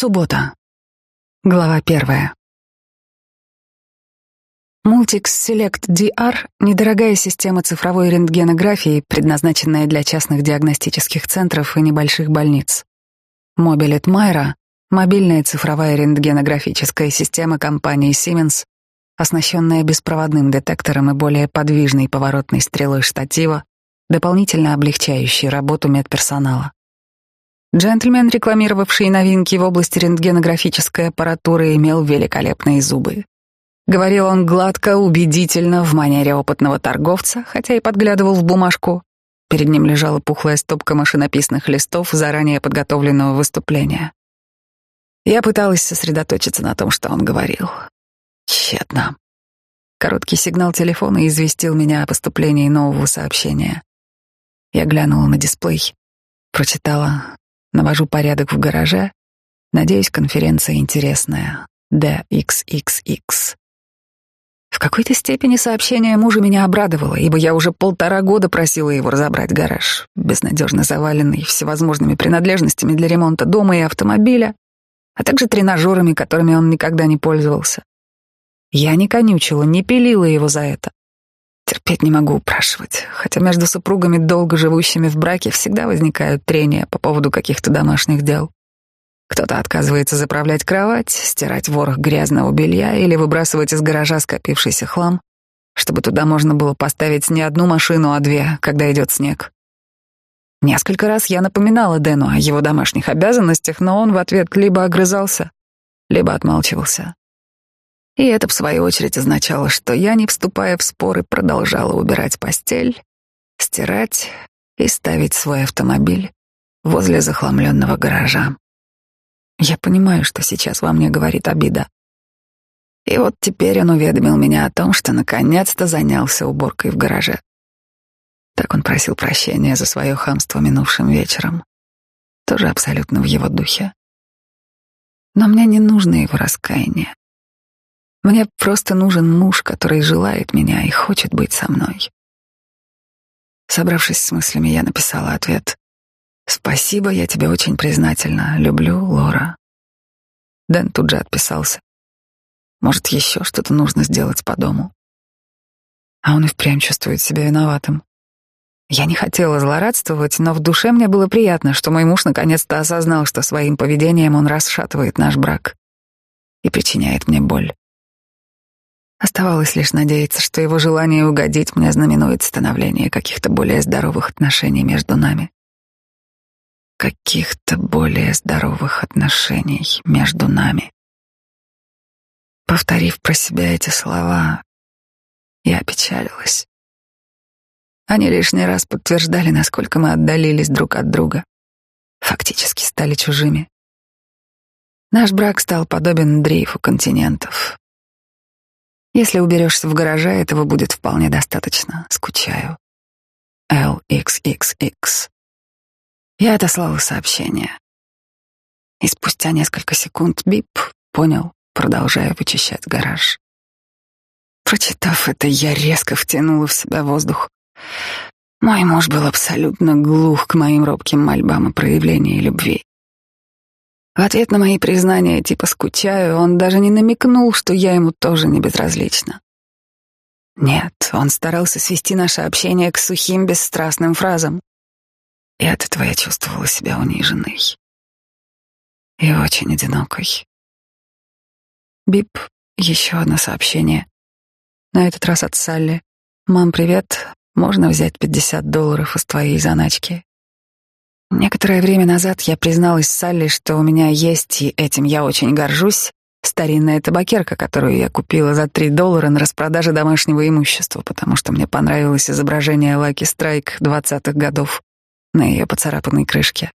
Суббота. Глава первая. Multix Select DR — недорогая система цифровой рентгенографии, предназначенная для частных диагностических центров и небольших больниц. Mobilet Myra — мобильная цифровая рентгенографическая система компании Siemens, оснащенная беспроводным детектором и более подвижной поворотной стрелой штатива, дополнительно облегчающей работу медперсонала. Джентльмен, рекламировавший новинки в области рентгенографической аппаратуры, имел великолепные зубы. Говорил он гладко, убедительно, в манере опытного торговца, хотя и подглядывал в бумажку. Перед ним лежала пухлая стопка машинописных листов заранее подготовленного выступления. Я пыталась сосредоточиться на том, что он говорил. Тщетно. Короткий сигнал телефона известил меня о поступлении нового сообщения. Я глянула на дисплей, прочитала, навожу порядок в гараже. Надеюсь, конференция интересная. DXXX. В какой-то степени сообщение мужа меня обрадовало, ибо я уже полтора года просила его разобрать гараж, безнадежно заваленный всевозможными принадлежностями для ремонта дома и автомобиля, а также тренажерами, которыми он никогда не пользовался. Я не конючила, не пилила его за это. Терпеть не могу упрашивать, хотя между супругами, долго живущими в браке, всегда возникают трения по поводу каких-то домашних дел. Кто-то отказывается заправлять кровать, стирать ворох грязного белья или выбрасывать из гаража скопившийся хлам, чтобы туда можно было поставить не одну машину, а две, когда идет снег. Несколько раз я напоминала Дэну о его домашних обязанностях, но он в ответ либо огрызался, либо отмалчивался. И это, в свою очередь, означало, что я, не вступая в споры, продолжала убирать постель, стирать и ставить свой автомобиль возле захламленного гаража. Я понимаю, что сейчас во мне говорит обида. И вот теперь он уведомил меня о том, что наконец-то занялся уборкой в гараже. Так он просил прощения за свое хамство минувшим вечером. Тоже абсолютно в его духе. Но мне не нужно его раскаяние. Мне просто нужен муж, который желает меня и хочет быть со мной. Собравшись с мыслями, я написала ответ. «Спасибо, я тебе очень признательна. Люблю, Лора». Дэн тут же отписался. «Может, еще что-то нужно сделать по дому?» А он и впрямь чувствует себя виноватым. Я не хотела злорадствовать, но в душе мне было приятно, что мой муж наконец-то осознал, что своим поведением он расшатывает наш брак и причиняет мне боль. Оставалось лишь надеяться, что его желание угодить мне знаменует становление каких-то более здоровых отношений между нами каких-то более здоровых отношений между нами. Повторив про себя эти слова, я опечалилась. Они лишний раз подтверждали, насколько мы отдалились друг от друга, фактически стали чужими. Наш брак стал подобен дрейфу континентов. Если уберешься в гараже, этого будет вполне достаточно. Скучаю. LXXX. Я отослала сообщение. И спустя несколько секунд бип понял, продолжая вычищать гараж. Прочитав это, я резко втянула в себя воздух. Мой муж был абсолютно глух к моим робким мольбам и проявлению любви. В ответ на мои признания типа «скучаю», он даже не намекнул, что я ему тоже не безразлична. Нет, он старался свести наше общение к сухим, бесстрастным фразам. И от этого я чувствовала себя униженной и очень одинокой. Бип, еще одно сообщение. На этот раз от Салли. «Мам, привет. Можно взять 50 долларов из твоей заначки?» Некоторое время назад я призналась Салли, что у меня есть, и этим я очень горжусь, старинная табакерка, которую я купила за 3 доллара на распродаже домашнего имущества, потому что мне понравилось изображение Лаки Страйк 20-х годов на ее поцарапанной крышке.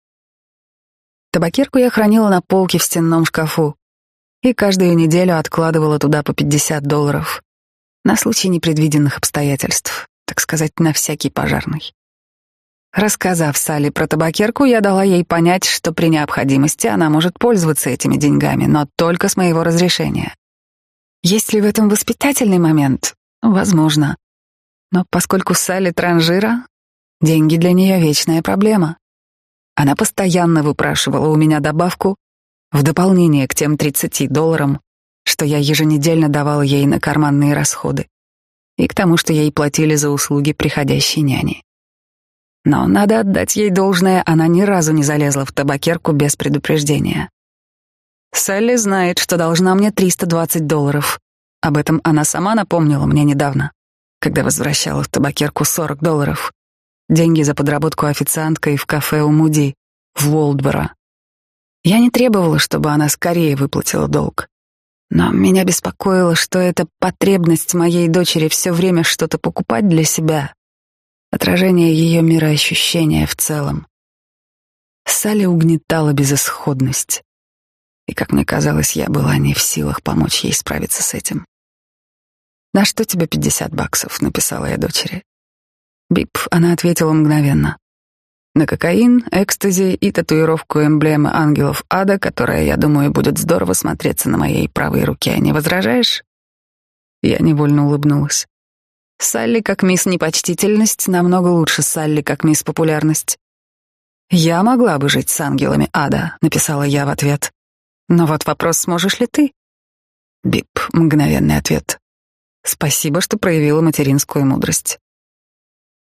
Табакерку я хранила на полке в стенном шкафу и каждую неделю откладывала туда по 50 долларов на случай непредвиденных обстоятельств, так сказать, на всякий пожарный. Рассказав Салли про табакерку, я дала ей понять, что при необходимости она может пользоваться этими деньгами, но только с моего разрешения. Есть ли в этом воспитательный момент? Возможно. Но поскольку Салли транжира, Деньги для нее вечная проблема. Она постоянно выпрашивала у меня добавку в дополнение к тем 30 долларам, что я еженедельно давала ей на карманные расходы, и к тому, что ей платили за услуги приходящей няни. Но надо отдать ей должное, она ни разу не залезла в табакерку без предупреждения. Салли знает, что должна мне 320 долларов. Об этом она сама напомнила мне недавно, когда возвращала в табакерку 40 долларов. Деньги за подработку официанткой в кафе у Муди в Уолдборо. Я не требовала, чтобы она скорее выплатила долг. Но меня беспокоило, что эта потребность моей дочери все время что-то покупать для себя, отражение ее мироощущения в целом. Салли угнетала безысходность. И, как мне казалось, я была не в силах помочь ей справиться с этим. «На что тебе пятьдесят баксов?» — написала я дочери. Бип, она ответила мгновенно на кокаин, экстази и татуировку эмблемы ангелов ада, которая, я думаю, будет здорово смотреться на моей правой руке. Не возражаешь? Я невольно улыбнулась. Салли как мисс непочтительность намного лучше Салли как мисс популярность. Я могла бы жить с ангелами ада, написала я в ответ. Но вот вопрос, сможешь ли ты? Бип, мгновенный ответ. Спасибо, что проявила материнскую мудрость.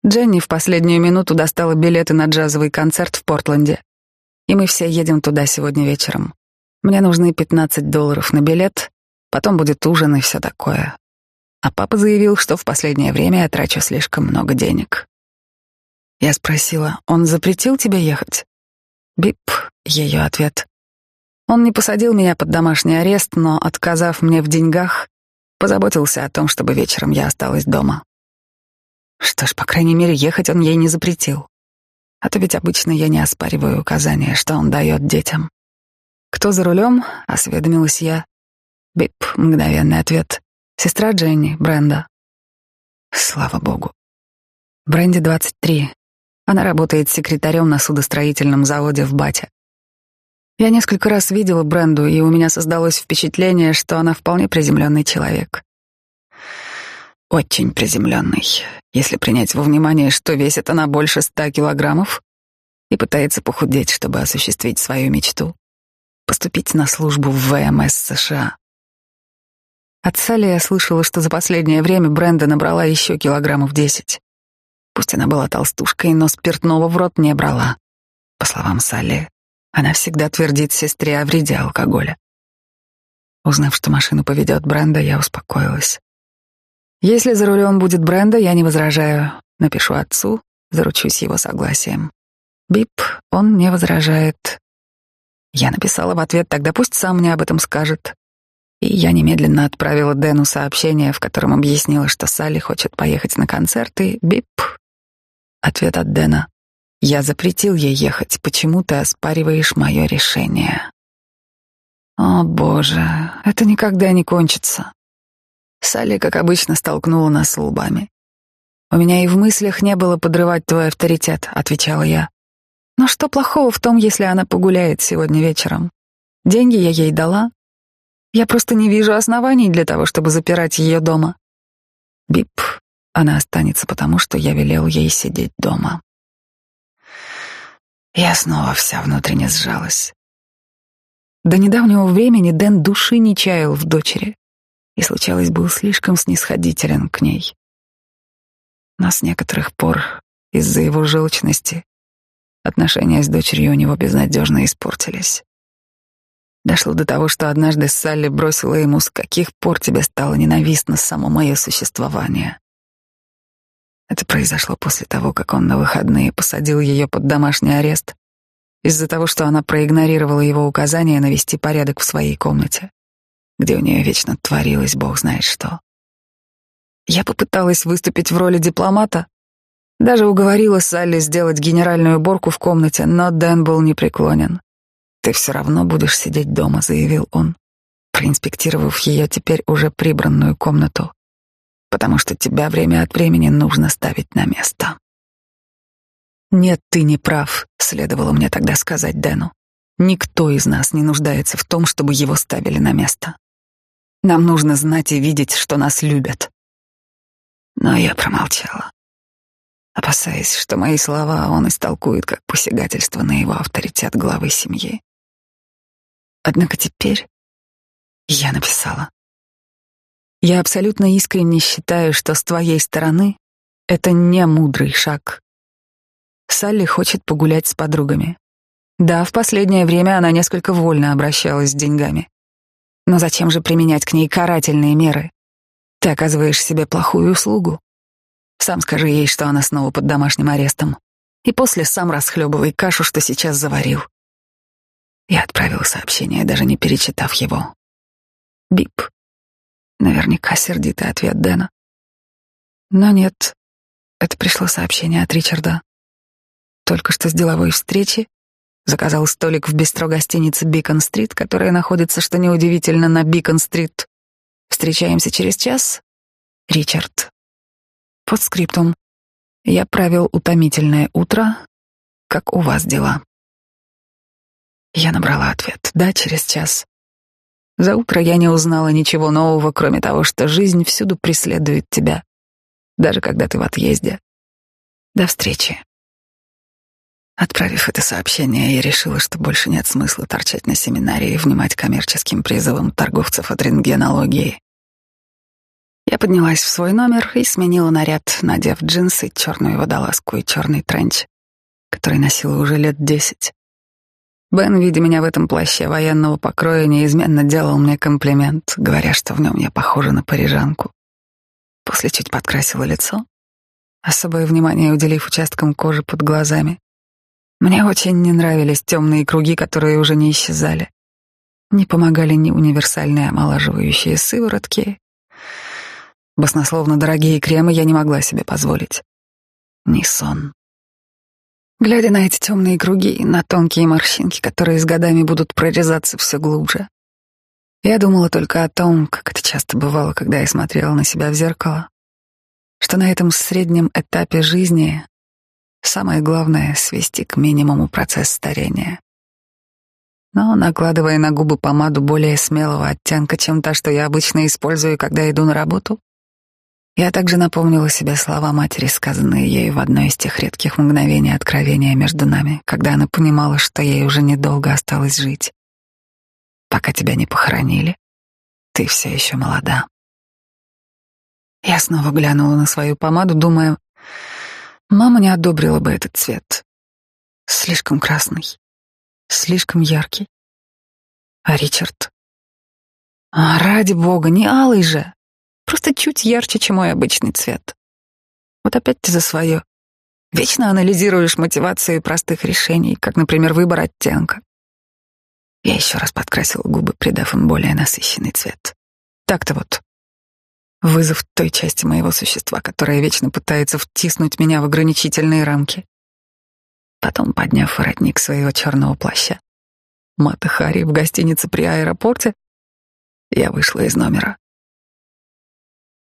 Дженни в последнюю минуту достала билеты на джазовый концерт в Портленде. И мы все едем туда сегодня вечером. Мне нужны 15 долларов на билет, потом будет ужин и все такое. А папа заявил, что в последнее время я трачу слишком много денег. Я спросила, он запретил тебе ехать? Бип, ее ответ. Он не посадил меня под домашний арест, но, отказав мне в деньгах, позаботился о том, чтобы вечером я осталась дома. Что ж, по крайней мере, ехать он ей не запретил. А то ведь обычно я не оспариваю указания, что он дает детям. «Кто за рулем?» — осведомилась я. Бип, мгновенный ответ. «Сестра Дженни, Бренда». Слава богу. Бренди 23. Она работает секретарем на судостроительном заводе в Бате. Я несколько раз видела Бренду, и у меня создалось впечатление, что она вполне приземленный человек. Очень приземленный, если принять во внимание, что весит она больше ста килограммов и пытается похудеть, чтобы осуществить свою мечту — поступить на службу в ВМС США. От Салли я слышала, что за последнее время Бренда набрала еще килограммов десять. Пусть она была толстушкой, но спиртного в рот не брала. По словам Салли, она всегда твердит сестре о вреде алкоголя. Узнав, что машину поведет Бренда, я успокоилась. Если за рулем будет Бренда, я не возражаю. Напишу отцу, заручусь его согласием. Бип, он не возражает. Я написала в ответ, тогда пусть сам мне об этом скажет. И я немедленно отправила Дэну сообщение, в котором объяснила, что Салли хочет поехать на концерт, и бип. Ответ от Дэна. Я запретил ей ехать, почему ты оспариваешь мое решение? О, боже, это никогда не кончится. Салли, как обычно, столкнула нас лбами. «У меня и в мыслях не было подрывать твой авторитет», — отвечала я. «Но что плохого в том, если она погуляет сегодня вечером? Деньги я ей дала. Я просто не вижу оснований для того, чтобы запирать ее дома. Бип, она останется потому, что я велел ей сидеть дома». Я снова вся внутренне сжалась. До недавнего времени Дэн души не чаял в дочери и, случалось, был слишком снисходителен к ней. Но с некоторых пор, из-за его желчности, отношения с дочерью у него безнадежно испортились. Дошло до того, что однажды Салли бросила ему, с каких пор тебе стало ненавистно само мое существование. Это произошло после того, как он на выходные посадил ее под домашний арест из-за того, что она проигнорировала его указание навести порядок в своей комнате где у нее вечно творилось бог знает что. Я попыталась выступить в роли дипломата, даже уговорила Салли сделать генеральную уборку в комнате, но Дэн был непреклонен. «Ты все равно будешь сидеть дома», — заявил он, проинспектировав ее теперь уже прибранную комнату, «потому что тебя время от времени нужно ставить на место». «Нет, ты не прав», — следовало мне тогда сказать Дэну. «Никто из нас не нуждается в том, чтобы его ставили на место. Нам нужно знать и видеть, что нас любят. Но я промолчала, опасаясь, что мои слова он истолкует как посягательство на его авторитет главы семьи. Однако теперь я написала. Я абсолютно искренне считаю, что с твоей стороны это не мудрый шаг. Салли хочет погулять с подругами. Да, в последнее время она несколько вольно обращалась с деньгами. Но зачем же применять к ней карательные меры? Ты оказываешь себе плохую услугу. Сам скажи ей, что она снова под домашним арестом. И после сам расхлебывай кашу, что сейчас заварил. Я отправил сообщение, даже не перечитав его. Бип. Наверняка сердитый ответ Дэна. Но нет, это пришло сообщение от Ричарда. Только что с деловой встречи заказал столик в бистро гостиницы Бикон-стрит, которая находится, что неудивительно, на Бикон-стрит. Встречаемся через час. Ричард. Под скриптум. Я провел утомительное утро. Как у вас дела? Я набрала ответ. Да, через час. За утро я не узнала ничего нового, кроме того, что жизнь всюду преследует тебя, даже когда ты в отъезде. До встречи. Отправив это сообщение, я решила, что больше нет смысла торчать на семинаре и внимать коммерческим призывам торговцев от рентгенологии. Я поднялась в свой номер и сменила наряд, надев джинсы, черную водолазку и черный тренч, который носила уже лет десять. Бен, видя меня в этом плаще военного покроя, неизменно делал мне комплимент, говоря, что в нем я похожа на парижанку. После чуть подкрасила лицо, особое внимание уделив участкам кожи под глазами. Мне очень не нравились темные круги, которые уже не исчезали. Не помогали ни универсальные омолаживающие сыворотки. Баснословно дорогие кремы я не могла себе позволить. Ни сон. Глядя на эти темные круги, на тонкие морщинки, которые с годами будут прорезаться все глубже, я думала только о том, как это часто бывало, когда я смотрела на себя в зеркало, что на этом среднем этапе жизни самое главное — свести к минимуму процесс старения. Но, накладывая на губы помаду более смелого оттенка, чем та, что я обычно использую, когда иду на работу, я также напомнила себе слова матери, сказанные ей в одно из тех редких мгновений откровения между нами, когда она понимала, что ей уже недолго осталось жить. Пока тебя не похоронили, ты все еще молода. Я снова глянула на свою помаду, думая, мама не одобрила бы этот цвет. Слишком красный, слишком яркий. А Ричард? А, ради бога, не алый же. Просто чуть ярче, чем мой обычный цвет. Вот опять ты за свое. Вечно анализируешь мотивацию простых решений, как, например, выбор оттенка. Я еще раз подкрасил губы, придав им более насыщенный цвет. Так-то вот. Вызов той части моего существа, которая вечно пытается втиснуть меня в ограничительные рамки. Потом, подняв воротник своего черного плаща, Мата Хари в гостинице при аэропорте, я вышла из номера.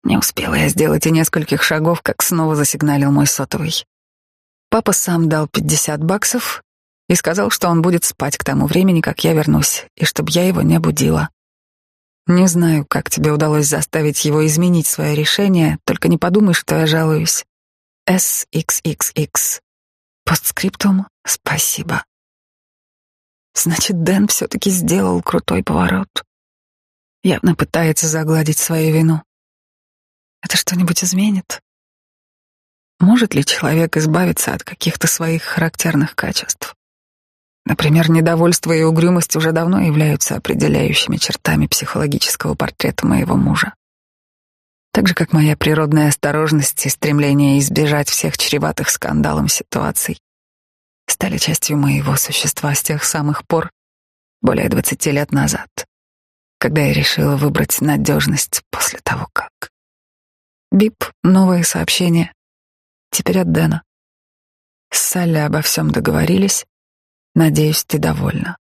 Не успела я сделать и нескольких шагов, как снова засигналил мой сотовый. Папа сам дал 50 баксов и сказал, что он будет спать к тому времени, как я вернусь, и чтобы я его не будила. Не знаю, как тебе удалось заставить его изменить свое решение, только не подумай, что я жалуюсь. SXXX. Постскриптум «Спасибо». Значит, Дэн все-таки сделал крутой поворот. Явно пытается загладить свою вину. Это что-нибудь изменит? Может ли человек избавиться от каких-то своих характерных качеств? Например, недовольство и угрюмость уже давно являются определяющими чертами психологического портрета моего мужа. Так же, как моя природная осторожность и стремление избежать всех чреватых скандалом ситуаций стали частью моего существа с тех самых пор, более двадцати лет назад, когда я решила выбрать надежность после того, как... Бип, новое сообщение. Теперь от Дэна. С Салли обо всем договорились. Надеюсь, ты довольна.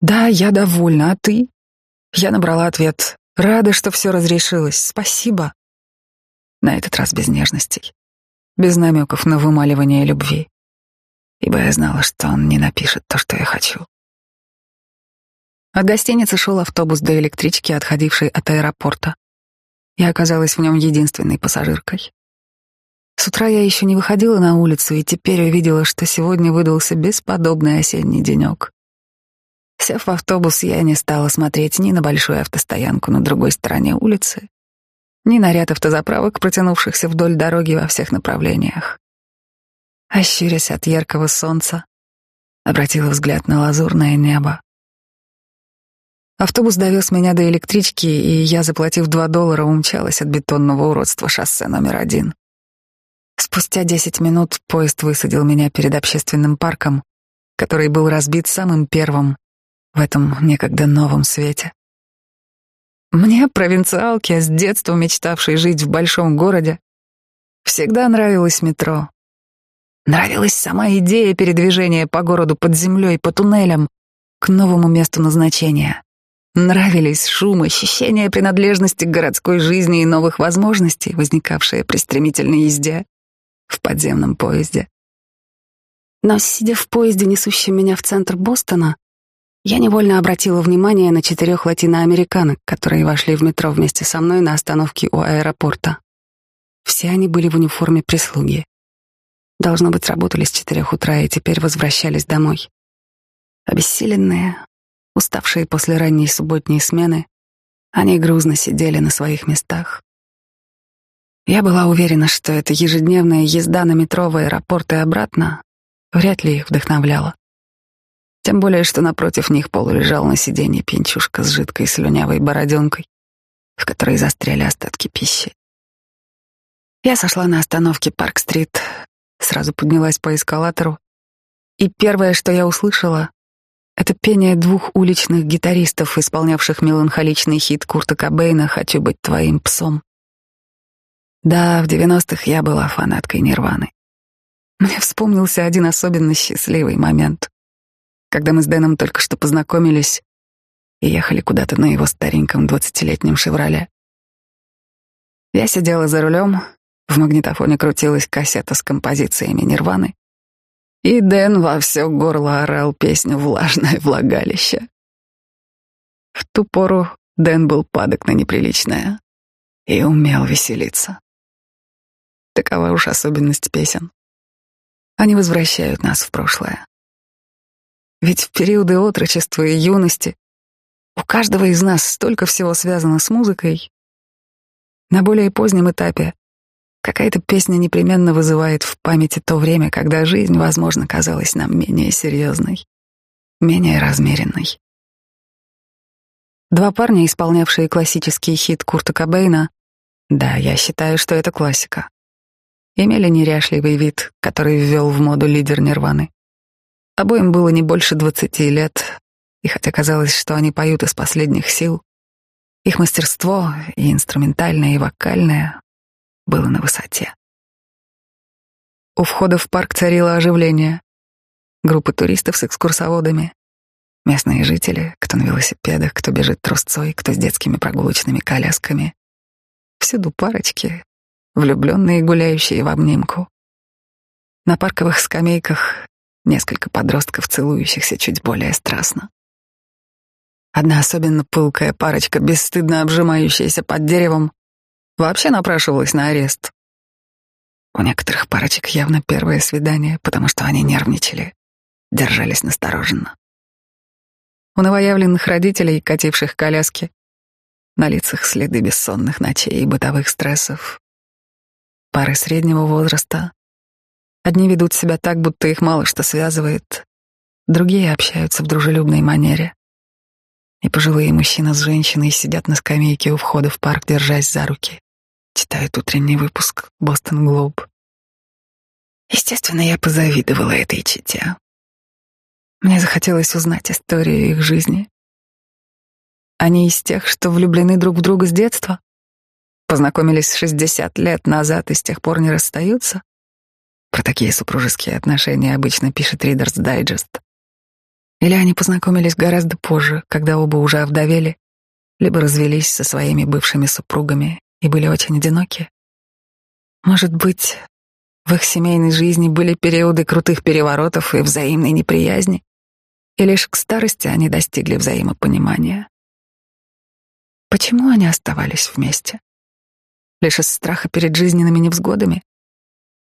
Да, я довольна, а ты? Я набрала ответ. Рада, что все разрешилось. Спасибо. На этот раз без нежностей. Без намеков на вымаливание любви. Ибо я знала, что он не напишет то, что я хочу. От гостиницы шел автобус до электрички, отходившей от аэропорта. Я оказалась в нем единственной пассажиркой. С утра я еще не выходила на улицу и теперь увидела, что сегодня выдался бесподобный осенний денек. Сев в автобус, я не стала смотреть ни на большую автостоянку на другой стороне улицы, ни на ряд автозаправок, протянувшихся вдоль дороги во всех направлениях. Ощурясь от яркого солнца, обратила взгляд на лазурное небо. Автобус довез меня до электрички, и я, заплатив два доллара, умчалась от бетонного уродства шоссе номер один. Спустя десять минут поезд высадил меня перед общественным парком, который был разбит самым первым в этом некогда новом свете. Мне, провинциалке, с детства мечтавшей жить в большом городе, всегда нравилось метро. Нравилась сама идея передвижения по городу под землей, по туннелям, к новому месту назначения. Нравились шум, ощущение принадлежности к городской жизни и новых возможностей, возникавшие при стремительной езде в подземном поезде. Но, сидя в поезде, несущем меня в центр Бостона, я невольно обратила внимание на четырех латиноамериканок, которые вошли в метро вместе со мной на остановке у аэропорта. Все они были в униформе прислуги. Должно быть, работали с четырех утра и теперь возвращались домой. Обессиленные, уставшие после ранней субботней смены, они грузно сидели на своих местах. Я была уверена, что эта ежедневная езда на метро в аэропорт и обратно вряд ли их вдохновляла. Тем более, что напротив них полулежал на сиденье пинчушка с жидкой слюнявой бороденкой, в которой застряли остатки пищи. Я сошла на остановке Парк-стрит, сразу поднялась по эскалатору, и первое, что я услышала, это пение двух уличных гитаристов, исполнявших меланхоличный хит Курта Кобейна «Хочу быть твоим псом». Да, в девяностых я была фанаткой Нирваны. Мне вспомнился один особенно счастливый момент когда мы с Дэном только что познакомились и ехали куда-то на его стареньком двадцатилетнем «Шевроле». Я сидела за рулем, в магнитофоне крутилась кассета с композициями Нирваны, и Дэн во все горло орал песню «Влажное влагалище». В ту пору Дэн был падок на неприличное и умел веселиться. Такова уж особенность песен. Они возвращают нас в прошлое. Ведь в периоды отрочества и юности у каждого из нас столько всего связано с музыкой. На более позднем этапе какая-то песня непременно вызывает в памяти то время, когда жизнь, возможно, казалась нам менее серьезной, менее размеренной. Два парня, исполнявшие классический хит Курта Кобейна, да, я считаю, что это классика, имели неряшливый вид, который ввел в моду лидер Нирваны. Обоим было не больше двадцати лет, и хотя казалось, что они поют из последних сил, их мастерство, и инструментальное, и вокальное, было на высоте. У входа в парк царило оживление. Группы туристов с экскурсоводами, местные жители, кто на велосипедах, кто бежит трусцой, кто с детскими прогулочными колясками. Всюду парочки, влюбленные, гуляющие в обнимку. На парковых скамейках Несколько подростков, целующихся чуть более страстно. Одна особенно пылкая парочка, бесстыдно обжимающаяся под деревом, вообще напрашивалась на арест. У некоторых парочек явно первое свидание, потому что они нервничали, держались настороженно. У новоявленных родителей, кативших коляски, на лицах следы бессонных ночей и бытовых стрессов. Пары среднего возраста, Одни ведут себя так, будто их мало что связывает, другие общаются в дружелюбной манере. И пожилые мужчина с женщиной сидят на скамейке у входа в парк, держась за руки, читают утренний выпуск «Бостон Глоб». Естественно, я позавидовала этой чите. Мне захотелось узнать историю их жизни. Они из тех, что влюблены друг в друга с детства, познакомились 60 лет назад и с тех пор не расстаются. Про такие супружеские отношения обычно пишет Reader's Digest. Или они познакомились гораздо позже, когда оба уже овдовели, либо развелись со своими бывшими супругами и были очень одиноки. Может быть, в их семейной жизни были периоды крутых переворотов и взаимной неприязни, и лишь к старости они достигли взаимопонимания. Почему они оставались вместе? Лишь из страха перед жизненными невзгодами?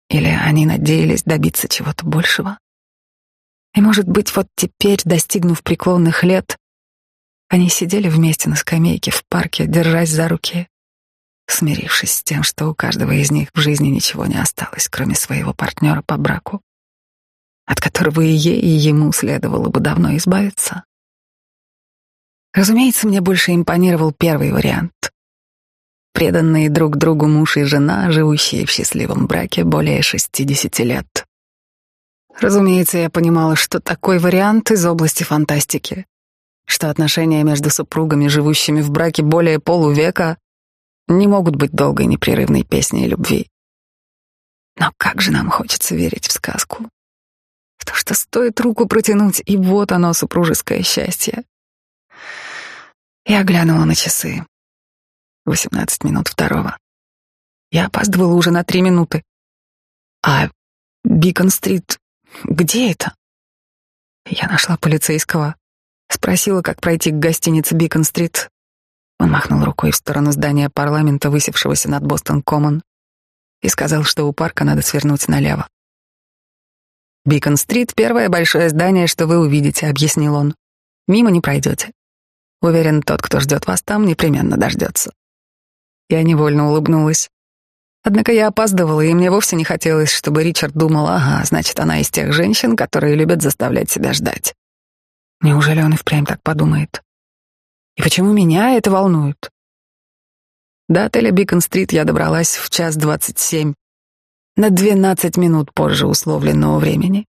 Или они надеялись добиться чего-то большего? И, может быть, вот теперь, достигнув преклонных лет, они сидели вместе на скамейке в парке, держась за руки, смирившись с тем, что у каждого из них в жизни ничего не осталось, кроме своего партнера по браку, от которого и ей, и ему следовало бы давно избавиться. Разумеется, мне больше импонировал первый вариант. Преданные друг другу муж и жена, живущие в счастливом браке более 60 лет. Разумеется, я понимала, что такой вариант из области фантастики, что отношения между супругами, живущими в браке более полувека, не могут быть долгой непрерывной песней любви. Но как же нам хочется верить в сказку. В то, что стоит руку протянуть, и вот оно, супружеское счастье. Я глянула на часы. Восемнадцать минут второго. Я опаздывала уже на три минуты. А Бикон-стрит где это? Я нашла полицейского, спросила, как пройти к гостинице Бикон-стрит. Он махнул рукой в сторону здания парламента, высевшегося над Бостон-Коммон, и сказал, что у парка надо свернуть налево. «Бикон-стрит — первое большое здание, что вы увидите», — объяснил он. «Мимо не пройдете. Уверен, тот, кто ждет вас там, непременно дождется». Я невольно улыбнулась. Однако я опаздывала, и мне вовсе не хотелось, чтобы Ричард думал, ага, значит, она из тех женщин, которые любят заставлять себя ждать. Неужели он и впрямь так подумает? Почему меня это волнует? До отеля Бикон-стрит я добралась в час двадцать семь, на двенадцать минут позже условленного времени.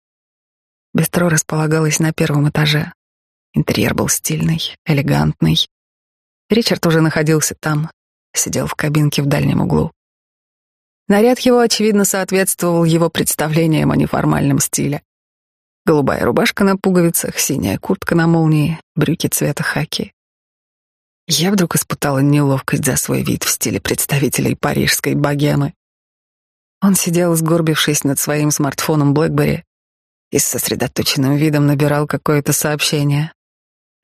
Бистро располагалось на первом этаже. Интерьер был стильный, элегантный. Ричард уже находился там, сидел в кабинке в дальнем углу. Наряд его, очевидно, соответствовал его представлениям о неформальном стиле. Голубая рубашка на пуговицах, синяя куртка на молнии, брюки цвета хаки. Я вдруг испытала неловкость за свой вид в стиле представителей парижской богемы. Он сидел, сгорбившись над своим смартфоном BlackBerry и с сосредоточенным видом набирал какое-то сообщение.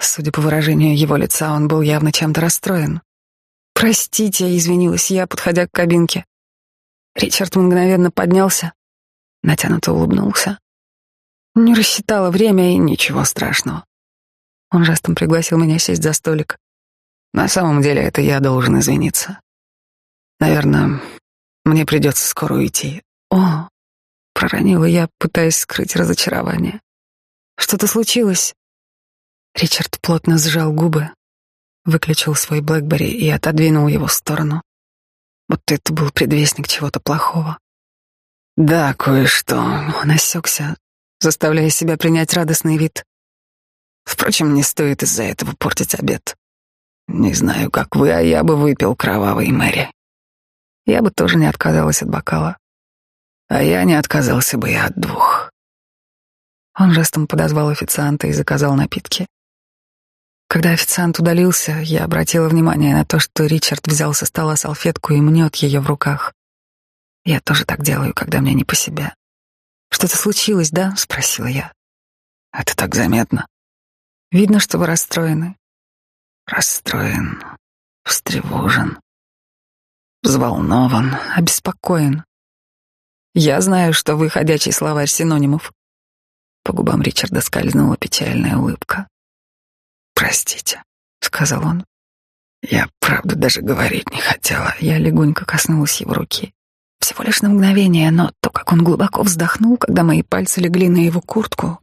Судя по выражению его лица, он был явно чем-то расстроен. «Простите», — извинилась я, подходя к кабинке. Ричард мгновенно поднялся, натянуто улыбнулся. Не рассчитала время и ничего страшного. Он жестом пригласил меня сесть за столик. На самом деле это я должен извиниться. Наверное, мне придется скоро уйти. О, проронила я, пытаясь скрыть разочарование. Что-то случилось? Ричард плотно сжал губы, выключил свой Блэкбери и отодвинул его в сторону. Вот это был предвестник чего-то плохого. Да, кое-что. Он осекся, заставляя себя принять радостный вид. Впрочем, не стоит из-за этого портить обед. Не знаю, как вы, а я бы выпил кровавый Мэри. Я бы тоже не отказалась от бокала. А я не отказался бы и от двух. Он жестом подозвал официанта и заказал напитки. Когда официант удалился, я обратила внимание на то, что Ричард взял со стола салфетку и мнет ее в руках. Я тоже так делаю, когда мне не по себе. Что-то случилось, да? спросила я. Это так заметно. Видно, что вы расстроены. Расстроен, встревожен, взволнован, обеспокоен. Я знаю, что вы ходячий словарь синонимов. По губам Ричарда скользнула печальная улыбка. «Простите», — сказал он. Я, правда, даже говорить не хотела. Я легонько коснулась его руки. Всего лишь на мгновение, но то, как он глубоко вздохнул, когда мои пальцы легли на его куртку.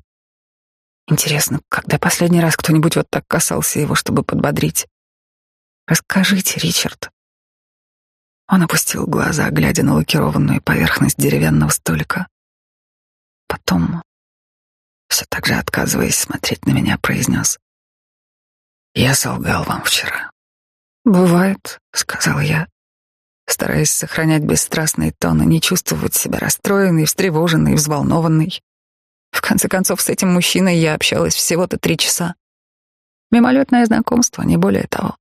Интересно, когда последний раз кто-нибудь вот так касался его, чтобы подбодрить? Расскажите, Ричард. Он опустил глаза, глядя на лакированную поверхность деревянного столика. Потом, все так же отказываясь смотреть на меня, произнес. Я солгал вам вчера. Бывает, сказал я, стараясь сохранять бесстрастный тон и не чувствовать себя расстроенной, встревоженной, взволнованной. В конце концов, с этим мужчиной я общалась всего-то три часа. Мимолетное знакомство, не более того.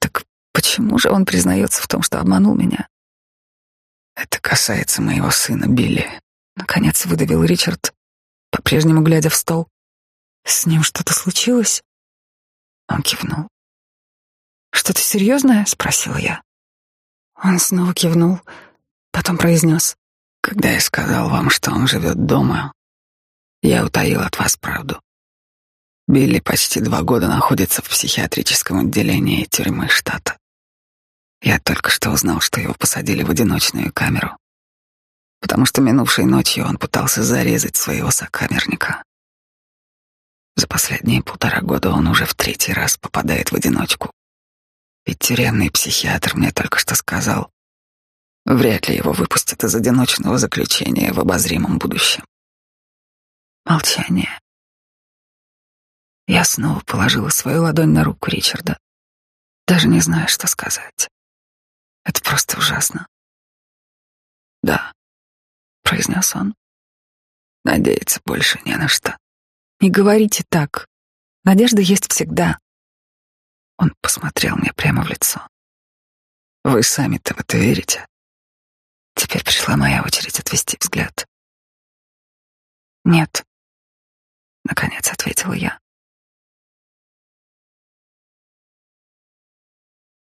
Так почему же он признается в том, что обманул меня? Это касается моего сына Билли. Наконец выдавил Ричард, по-прежнему глядя в стол. С ним что-то случилось? Он кивнул. «Что-то серьезное?» — спросила я. Он снова кивнул, потом произнес. «Когда я сказал вам, что он живет дома, Я утаил от вас правду. Билли почти два года находится в психиатрическом отделении тюрьмы штата. Я только что узнал, что его посадили в одиночную камеру, потому что минувшей ночью он пытался зарезать своего сокамерника. За последние полтора года он уже в третий раз попадает в одиночку. Ведь тюремный психиатр мне только что сказал, вряд ли его выпустят из одиночного заключения в обозримом будущем. Молчание. Я снова положила свою ладонь на руку Ричарда, даже не зная, что сказать. Это просто ужасно. Да, произнес он. Надеяться больше не на что. Не говорите так. Надежда есть всегда. Он посмотрел мне прямо в лицо. Вы сами-то в это верите? Теперь пришла моя очередь отвести взгляд. Нет, наконец ответила я.